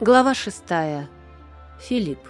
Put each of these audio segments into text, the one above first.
Глава шестая. Филипп.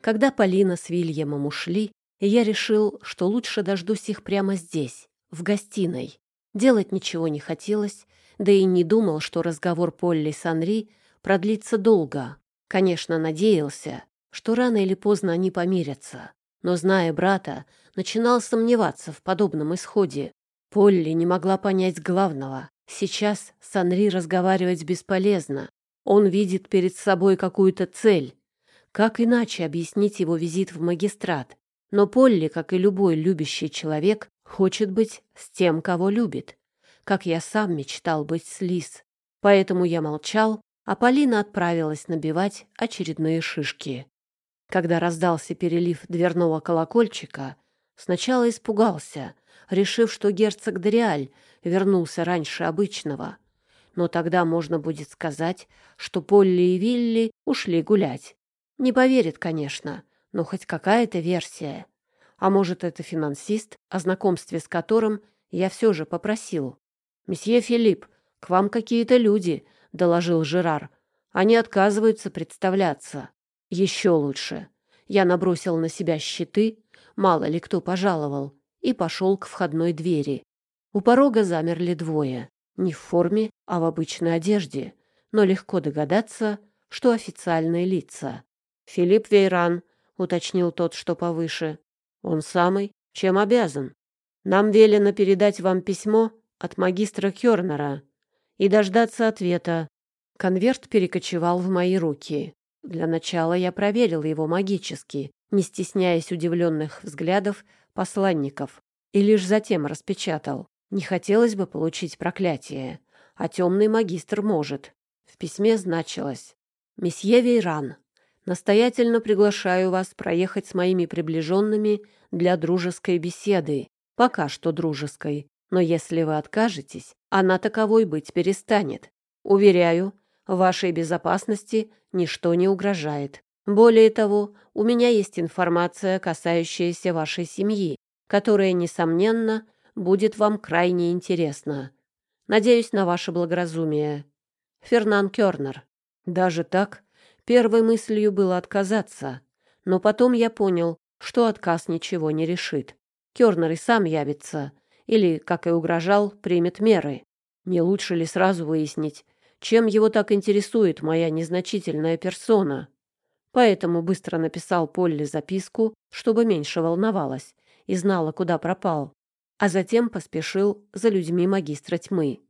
Когда Полина с Вильямом ушли, я решил, что лучше дождусь их прямо здесь, в гостиной. Делать ничего не хотелось, да и не думал, что разговор Полли с Анри продлится долго. Конечно, надеялся, что рано или поздно они помирятся. Но, зная брата, начинал сомневаться в подобном исходе. Полли не могла понять главного. Сейчас с Анри разговаривать бесполезно. Он видит перед собой какую-то цель. Как иначе объяснить его визит в магистрат? Но Полли, как и любой любящий человек, хочет быть с тем, кого любит. Как я сам мечтал быть с Лис. Поэтому я молчал, а Полина отправилась набивать очередные шишки. Когда раздался перелив дверного колокольчика, сначала испугался, решив, что герцог Дориаль вернулся раньше обычного — но тогда можно будет сказать, что Полли и Вилли ушли гулять. Не поверит, конечно, но хоть какая-то версия. А может, это финансист, о знакомстве с которым я все же попросил. «Месье Филипп, к вам какие-то люди», — доложил Жерар. «Они отказываются представляться». «Еще лучше». Я набросил на себя щиты, мало ли кто пожаловал, и пошел к входной двери. У порога замерли двое. Не в форме, а в обычной одежде, но легко догадаться, что официальные лица. «Филипп Вейран», — уточнил тот, что повыше. «Он самый. Чем обязан? Нам велено передать вам письмо от магистра Кёрнера и дождаться ответа». Конверт перекочевал в мои руки. Для начала я проверил его магически, не стесняясь удивленных взглядов посланников, и лишь затем распечатал. Не хотелось бы получить проклятие, а темный магистр может. В письме значилось «Месье Вейран, настоятельно приглашаю вас проехать с моими приближенными для дружеской беседы. Пока что дружеской, но если вы откажетесь, она таковой быть перестанет. Уверяю, вашей безопасности ничто не угрожает. Более того, у меня есть информация, касающаяся вашей семьи, которая, несомненно, будет вам крайне интересно. Надеюсь на ваше благоразумие. Фернан Кёрнер. Даже так, первой мыслью было отказаться, но потом я понял, что отказ ничего не решит. Кёрнер и сам явится, или, как и угрожал, примет меры. Не лучше ли сразу выяснить, чем его так интересует моя незначительная персона? Поэтому быстро написал Полли записку, чтобы меньше волновалась и знала, куда пропал а затем поспешил за людьми магистра тьмы.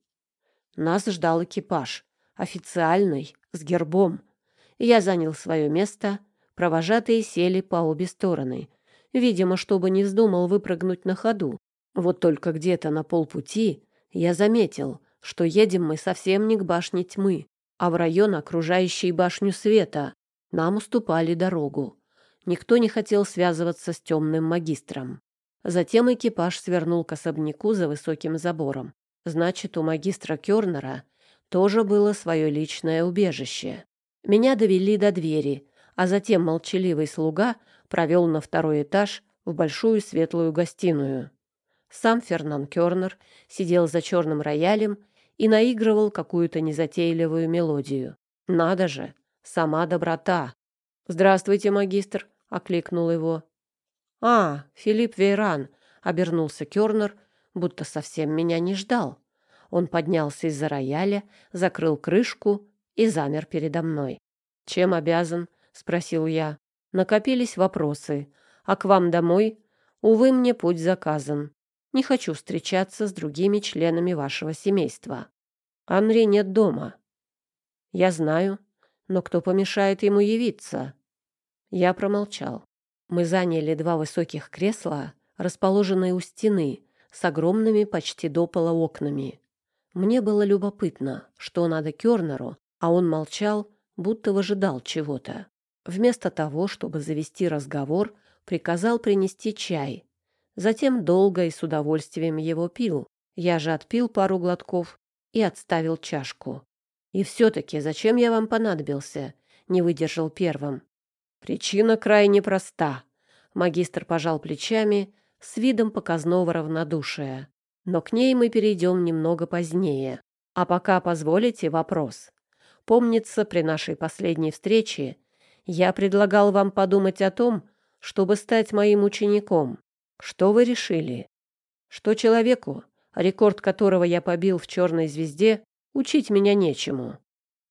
Нас ждал экипаж, официальный, с гербом. Я занял свое место, провожатые сели по обе стороны, видимо, чтобы не вздумал выпрыгнуть на ходу. Вот только где-то на полпути я заметил, что едем мы совсем не к башне тьмы, а в район, окружающий башню света. Нам уступали дорогу. Никто не хотел связываться с темным магистром. Затем экипаж свернул к особняку за высоким забором. Значит, у магистра Кёрнера тоже было свое личное убежище. Меня довели до двери, а затем молчаливый слуга провел на второй этаж в большую светлую гостиную. Сам Фернан Кёрнер сидел за черным роялем и наигрывал какую-то незатейливую мелодию. Надо же, сама доброта. «Здравствуйте, магистр!» — окликнул его. «А, Филипп Вейран», — обернулся Кёрнер, будто совсем меня не ждал. Он поднялся из-за рояля, закрыл крышку и замер передо мной. «Чем обязан?» — спросил я. Накопились вопросы. «А к вам домой?» «Увы, мне путь заказан. Не хочу встречаться с другими членами вашего семейства. Анри нет дома». «Я знаю, но кто помешает ему явиться?» Я промолчал. Мы заняли два высоких кресла, расположенные у стены, с огромными почти до пола окнами. Мне было любопытно, что надо Кёрнеру, а он молчал, будто выжидал чего-то. Вместо того, чтобы завести разговор, приказал принести чай. Затем долго и с удовольствием его пил. Я же отпил пару глотков и отставил чашку. «И все-таки зачем я вам понадобился?» — не выдержал первым. Причина крайне проста. Магистр пожал плечами с видом показного равнодушия. Но к ней мы перейдем немного позднее. А пока позволите вопрос. Помнится, при нашей последней встрече я предлагал вам подумать о том, чтобы стать моим учеником. Что вы решили? Что человеку, рекорд которого я побил в «Черной звезде», учить меня нечему.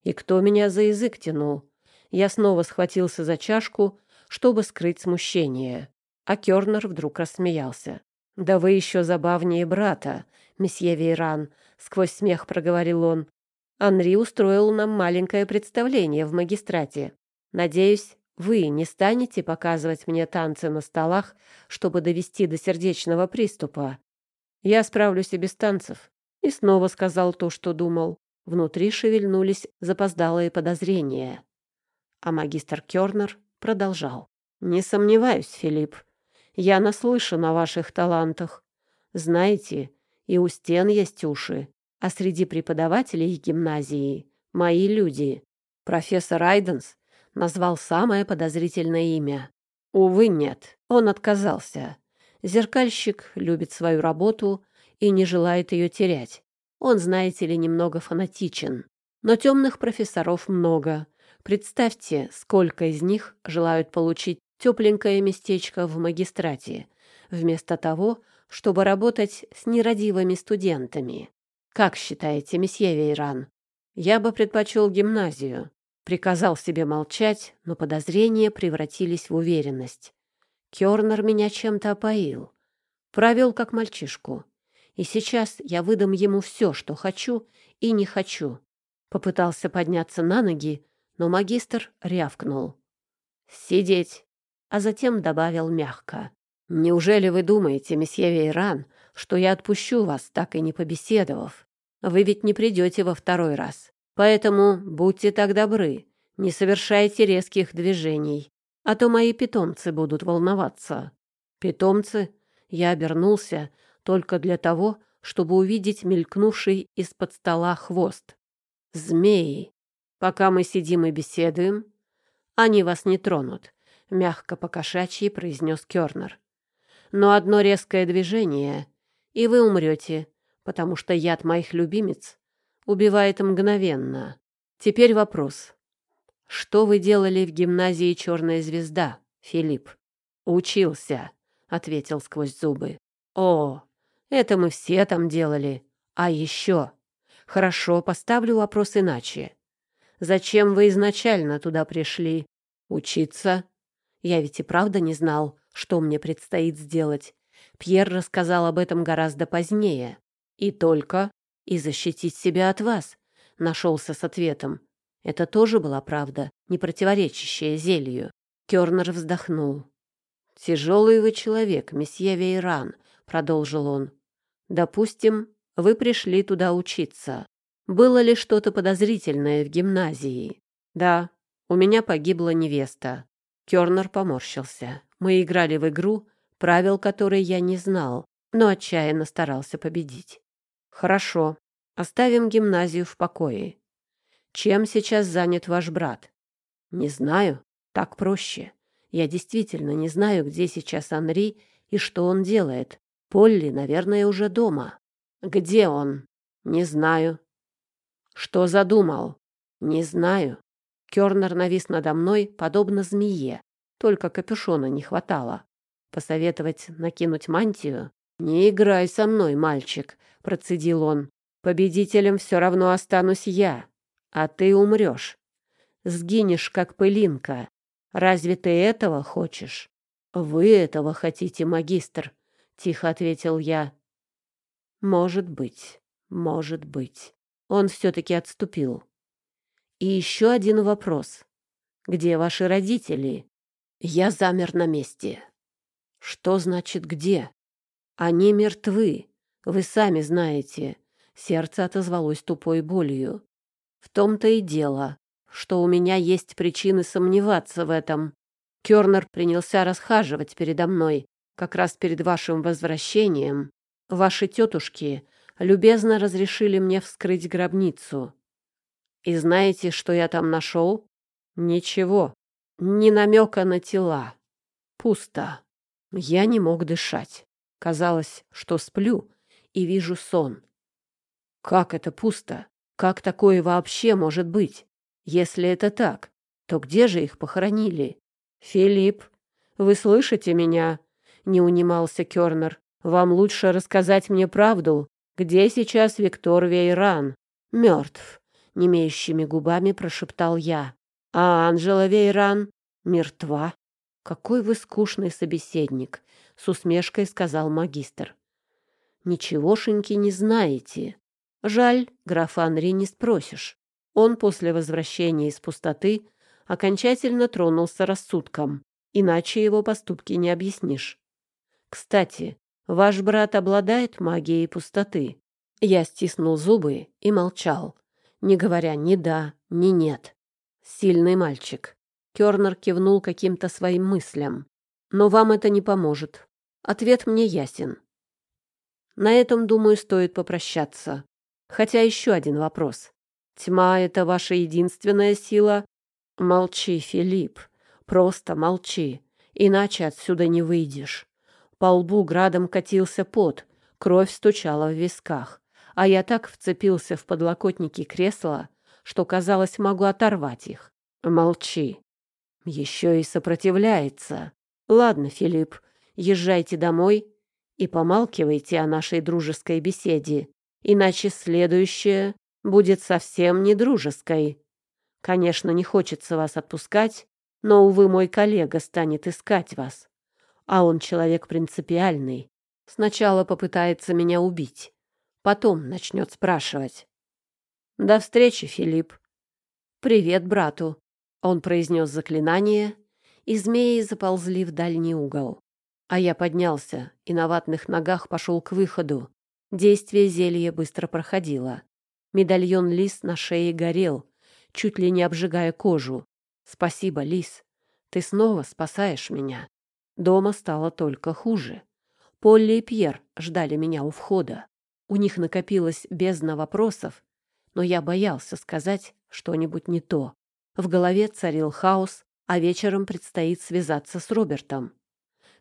И кто меня за язык тянул? Я снова схватился за чашку, чтобы скрыть смущение. А Кёрнер вдруг рассмеялся. «Да вы еще забавнее брата, месье Вейран», — сквозь смех проговорил он. «Анри устроил нам маленькое представление в магистрате. Надеюсь, вы не станете показывать мне танцы на столах, чтобы довести до сердечного приступа. Я справлюсь и без танцев». И снова сказал то, что думал. Внутри шевельнулись запоздалые подозрения. А магистр Кёрнер продолжал. «Не сомневаюсь, Филипп. Я наслышан о ваших талантах. Знаете, и у стен есть уши, а среди преподавателей гимназии — мои люди. Профессор Айденс назвал самое подозрительное имя. Увы, нет, он отказался. Зеркальщик любит свою работу и не желает ее терять. Он, знаете ли, немного фанатичен. Но темных профессоров много. Представьте, сколько из них желают получить тепленькое местечко в магистрате, вместо того, чтобы работать с нерадивыми студентами. Как считаете, месье Вейран? Я бы предпочел гимназию. Приказал себе молчать, но подозрения превратились в уверенность. Кёрнер меня чем-то опоил. Провел как мальчишку. И сейчас я выдам ему все, что хочу и не хочу. Попытался подняться на ноги, но магистр рявкнул. «Сидеть!» а затем добавил мягко. «Неужели вы думаете, месье Вейран, что я отпущу вас, так и не побеседовав? Вы ведь не придете во второй раз. Поэтому будьте так добры, не совершайте резких движений, а то мои питомцы будут волноваться». «Питомцы?» Я обернулся только для того, чтобы увидеть мелькнувший из-под стола хвост. «Змеи. Пока мы сидим и беседуем, они вас не тронут — мягко покошачьи произнес Кёрнер. «Но одно резкое движение, и вы умрете, потому что яд моих любимец убивает мгновенно. Теперь вопрос. Что вы делали в гимназии «Черная звезда», Филипп?» «Учился», — ответил сквозь зубы. «О, это мы все там делали. А еще...» «Хорошо, поставлю вопрос иначе. Зачем вы изначально туда пришли? Учиться я ведь и правда не знал, что мне предстоит сделать. Пьер рассказал об этом гораздо позднее. И только и защитить себя от вас. Нашелся с ответом. Это тоже была правда, не противоречащая зелью. Кёрнер вздохнул. «Тяжелый вы человек, месье Вейран», — продолжил он. «Допустим, вы пришли туда учиться. Было ли что-то подозрительное в гимназии? Да, у меня погибла невеста. Кёрнер поморщился. Мы играли в игру, правил которой я не знал, но отчаянно старался победить. Хорошо. Оставим гимназию в покое. Чем сейчас занят ваш брат? Не знаю. Так проще. Я действительно не знаю, где сейчас Анри и что он делает. Полли, наверное, уже дома. Где он? Не знаю. Что задумал? Не знаю. Кёрнер навис надо мной, подобно змее. Только капюшона не хватало. Посоветовать накинуть мантию? «Не играй со мной, мальчик», — процедил он. «Победителем все равно останусь я, а ты умрешь. Сгинешь, как пылинка. Разве ты этого хочешь?» «Вы этого хотите, магистр», — тихо ответил я. «Может быть, может быть». Он все-таки отступил. И еще один вопрос. Где ваши родители? Я замер на месте. Что значит где? Они мертвы. Вы сами знаете. Сердце отозвалось тупой болью. В том-то и дело, что у меня есть причины сомневаться в этом. Кёрнер принялся расхаживать передо мной, как раз перед вашим возвращением. Ваши тетушки любезно разрешили мне вскрыть гробницу. И знаете, что я там нашел? Ничего. Ни намека на тела. Пусто. Я не мог дышать. Казалось, что сплю и вижу сон. Как это пусто? Как такое вообще может быть? Если это так, то где же их похоронили? Филипп, вы слышите меня? Не унимался Кёрнер. Вам лучше рассказать мне правду. Где сейчас Виктор Вейран? Мертв. Немеющими губами прошептал я. А Анжела Вейран мертва. Какой вы скучный собеседник, с усмешкой сказал магистр. Ничегошеньки не знаете. Жаль, графа Анри не спросишь. Он после возвращения из пустоты окончательно тронулся рассудком, иначе его поступки не объяснишь. Кстати, ваш брат обладает магией пустоты. Я стиснул зубы и молчал, не говоря ни да, ни нет. Сильный мальчик. Кёрнер кивнул каким-то своим мыслям. Но вам это не поможет. Ответ мне ясен. На этом, думаю, стоит попрощаться. Хотя еще один вопрос. Тьма — это ваша единственная сила? Молчи, Филипп, просто молчи, иначе отсюда не выйдешь. По лбу градом катился пот, кровь стучала в висках, а я так вцепился в подлокотники кресла, что, казалось, могу оторвать их. Молчи. Еще и сопротивляется. Ладно, Филипп, езжайте домой и помалкивайте о нашей дружеской беседе, иначе следующее будет совсем не дружеской. Конечно, не хочется вас отпускать, но, увы, мой коллега станет искать вас. А он человек принципиальный. Сначала попытается меня убить, потом начнет спрашивать. До встречи, Филипп. Привет брату. Он произнес заклинание, и змеи заползли в дальний угол. А я поднялся и на ватных ногах пошел к выходу. Действие зелья быстро проходило. Медальон лис на шее горел, чуть ли не обжигая кожу. Спасибо, лис. Ты снова спасаешь меня. Дома стало только хуже. Полли и Пьер ждали меня у входа. У них накопилось бездна вопросов, но я боялся сказать что-нибудь не то. В голове царил хаос, а вечером предстоит связаться с Робертом.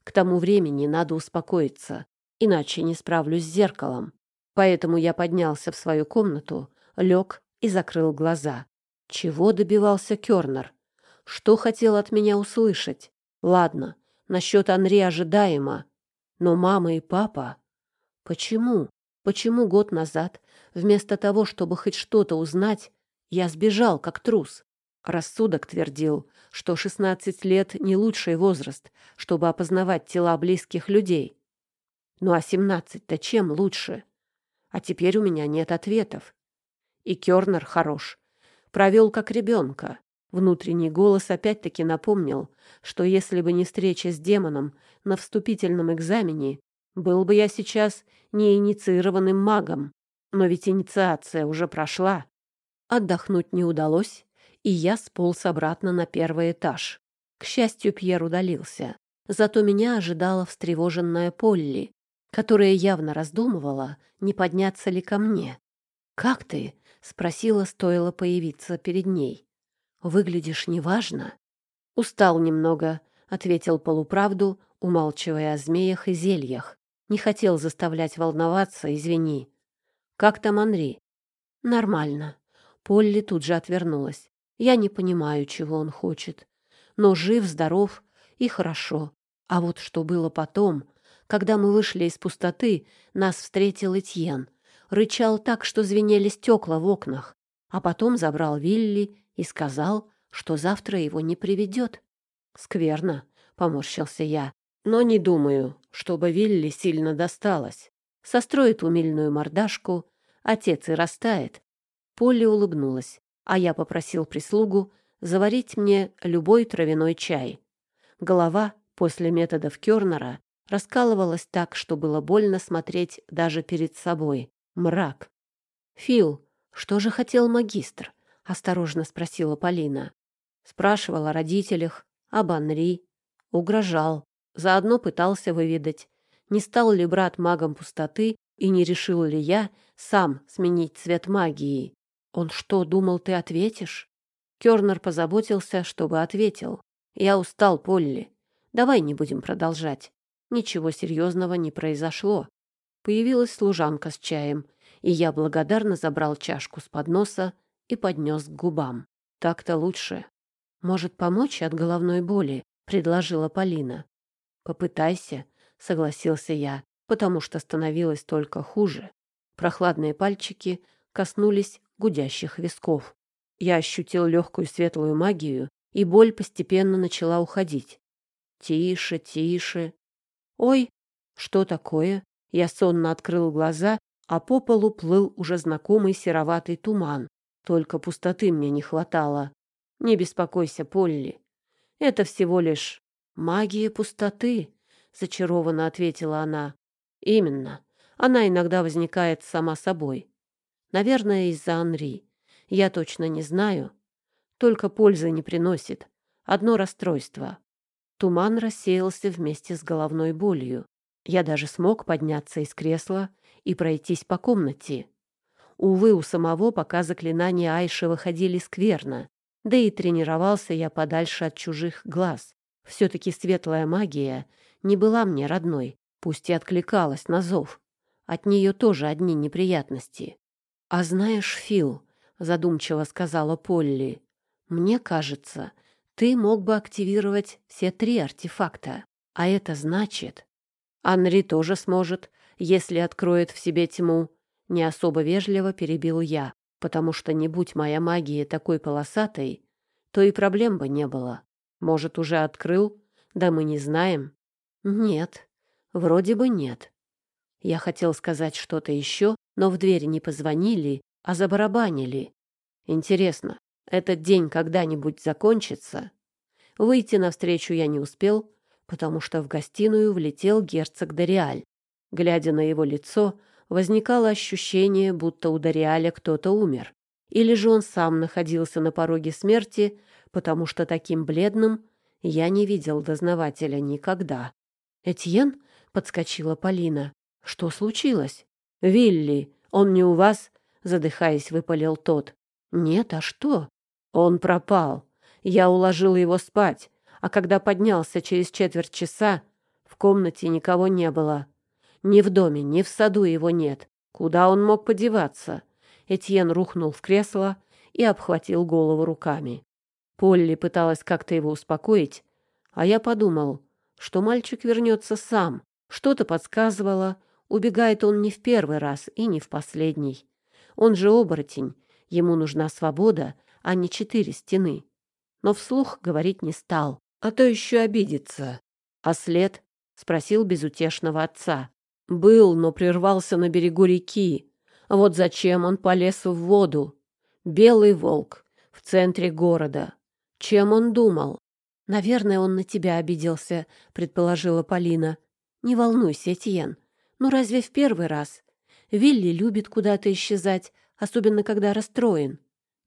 К тому времени надо успокоиться, иначе не справлюсь с зеркалом. Поэтому я поднялся в свою комнату, лег и закрыл глаза. Чего добивался Кёрнер? Что хотел от меня услышать? Ладно, насчет Анри ожидаемо. Но мама и папа... Почему? Почему год назад, вместо того, чтобы хоть что-то узнать, я сбежал, как трус? Рассудок твердил, что 16 лет — не лучший возраст, чтобы опознавать тела близких людей. Ну а 17-то чем лучше? А теперь у меня нет ответов. И Кёрнер хорош. Провел как ребенка. Внутренний голос опять-таки напомнил, что если бы не встреча с демоном на вступительном экзамене, был бы я сейчас неинициированным магом. Но ведь инициация уже прошла. Отдохнуть не удалось, и я сполз обратно на первый этаж. К счастью, Пьер удалился. Зато меня ожидала встревоженная Полли которая явно раздумывала, не подняться ли ко мне. «Как ты?» — спросила, стоило появиться перед ней. «Выглядишь неважно». «Устал немного», — ответил полуправду, умалчивая о змеях и зельях. «Не хотел заставлять волноваться, извини». «Как там Анри?» «Нормально». Полли тут же отвернулась. «Я не понимаю, чего он хочет. Но жив, здоров и хорошо. А вот что было потом, когда мы вышли из пустоты, нас встретил Этьен. Рычал так, что звенели стекла в окнах. А потом забрал Вилли и сказал, что завтра его не приведет. «Скверно», — поморщился я. «Но не думаю, чтобы Вилли сильно досталось. Состроит умильную мордашку, отец и растает». Полли улыбнулась, а я попросил прислугу заварить мне любой травяной чай. Голова после методов Кёрнера раскалывалась так, что было больно смотреть даже перед собой. Мрак. «Фил, что же хотел магистр?» — осторожно спросила Полина. Спрашивал о родителях, об Анри. Угрожал. Заодно пытался выведать, не стал ли брат магом пустоты и не решил ли я сам сменить цвет магии. Он что, думал, ты ответишь? Кёрнер позаботился, чтобы ответил. Я устал, Полли. Давай не будем продолжать. Ничего серьезного не произошло. Появилась служанка с чаем, и я благодарно забрал чашку с подноса и поднес к губам. Так-то лучше. Может, помочь от головной боли? предложила Полина. Попытайся, согласился я, потому что становилось только хуже. Прохладные пальчики коснулись гудящих висков. Я ощутил легкую светлую магию, и боль постепенно начала уходить. Тише, тише. Ой, что такое? Я сонно открыл глаза, а по полу плыл уже знакомый сероватый туман. Только пустоты мне не хватало. Не беспокойся, Полли. Это всего лишь магия пустоты, зачарованно ответила она. Именно. Она иногда возникает сама собой. Наверное, из-за Анри. Я точно не знаю. Только пользы не приносит. Одно расстройство. Туман рассеялся вместе с головной болью. Я даже смог подняться из кресла и пройтись по комнате. Увы, у самого пока заклинания Айши выходили скверно, да и тренировался я подальше от чужих глаз. Все-таки светлая магия не была мне родной, пусть и откликалась на зов. От нее тоже одни неприятности. «А знаешь, Фил», — задумчиво сказала Полли, — «мне кажется, ты мог бы активировать все три артефакта. А это значит...» «Анри тоже сможет, если откроет в себе тьму», — не особо вежливо перебил я, потому что не будь моя магия такой полосатой, то и проблем бы не было. Может, уже открыл? Да мы не знаем. Нет, вроде бы нет. Я хотел сказать что-то еще, но в дверь не позвонили, а забарабанили. Интересно, этот день когда-нибудь закончится? Выйти навстречу я не успел, потому что в гостиную влетел герцог Дориаль. Глядя на его лицо, возникало ощущение, будто у Дориаля кто-то умер. Или же он сам находился на пороге смерти, потому что таким бледным я не видел дознавателя никогда. «Этьен?» — подскочила Полина. «Что случилось?» «Вилли, он не у вас?» — задыхаясь, выпалил тот. «Нет, а что?» «Он пропал. Я уложил его спать, а когда поднялся через четверть часа, в комнате никого не было. Ни в доме, ни в саду его нет. Куда он мог подеваться?» Этьен рухнул в кресло и обхватил голову руками. Полли пыталась как-то его успокоить, а я подумал, что мальчик вернется сам. Что-то подсказывало, убегает он не в первый раз и не в последний. Он же оборотень, ему нужна свобода, а не четыре стены. Но вслух говорить не стал, а то еще обидится. А след? — спросил безутешного отца. Был, но прервался на берегу реки. Вот зачем он полез в воду. Белый волк в центре города. Чем он думал? Наверное, он на тебя обиделся, предположила Полина. Не волнуйся, Этьен. Ну разве в первый раз? Вилли любит куда-то исчезать, особенно когда расстроен.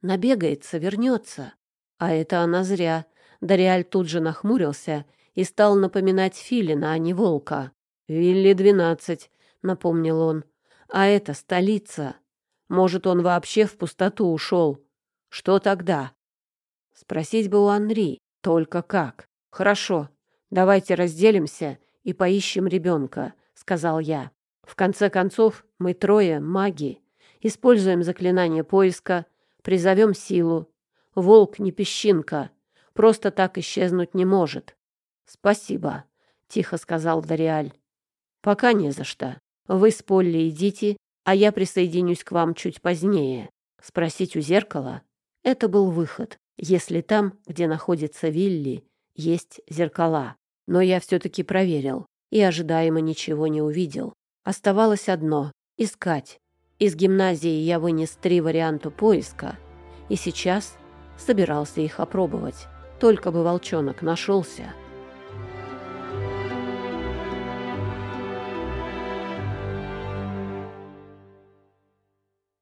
Набегается, вернется. А это она зря. Дориаль тут же нахмурился и стал напоминать Филина, а не волка. «Вилли двенадцать», — напомнил он. «А это столица. Может, он вообще в пустоту ушел. Что тогда?» Спросить бы у Анри, только как. «Хорошо, давайте разделимся и поищем ребенка», — сказал я. «В конце концов, мы трое маги. Используем заклинание поиска, призовем силу. Волк не песчинка, просто так исчезнуть не может». «Спасибо», — тихо сказал Дориаль. «Пока не за что. Вы с Полли идите, а я присоединюсь к вам чуть позднее. Спросить у зеркала — это был выход, если там, где находится Вилли, есть зеркала. Но я все-таки проверил и ожидаемо ничего не увидел. Оставалось одно — искать. Из гимназии я вынес три варианта поиска, и сейчас собирался их опробовать. Только бы волчонок нашелся —